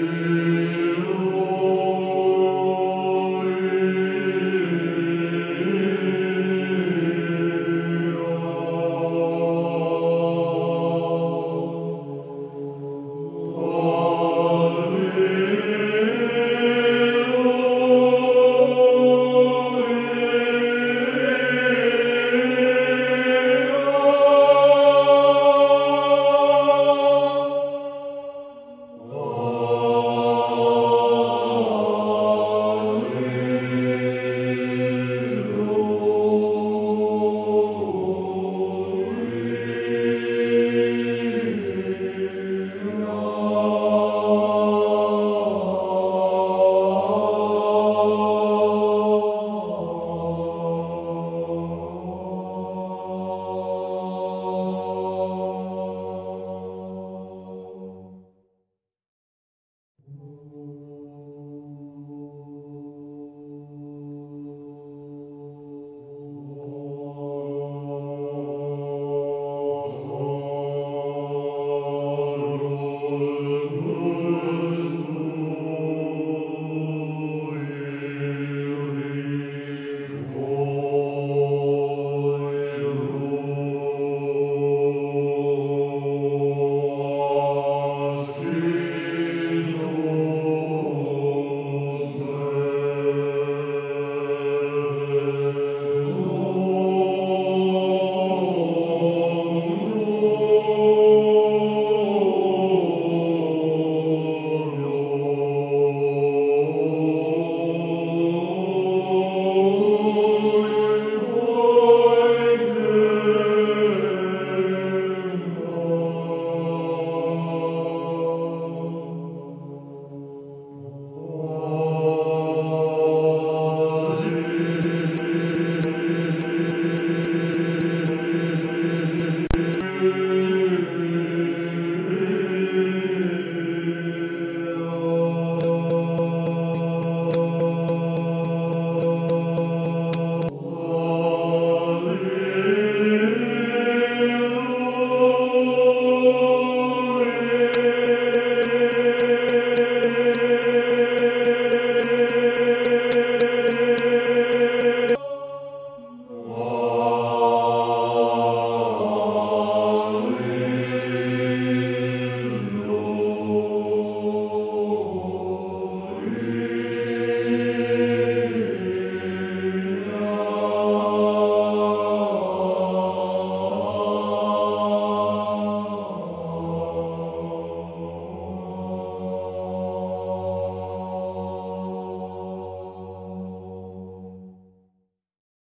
Mm-hmm.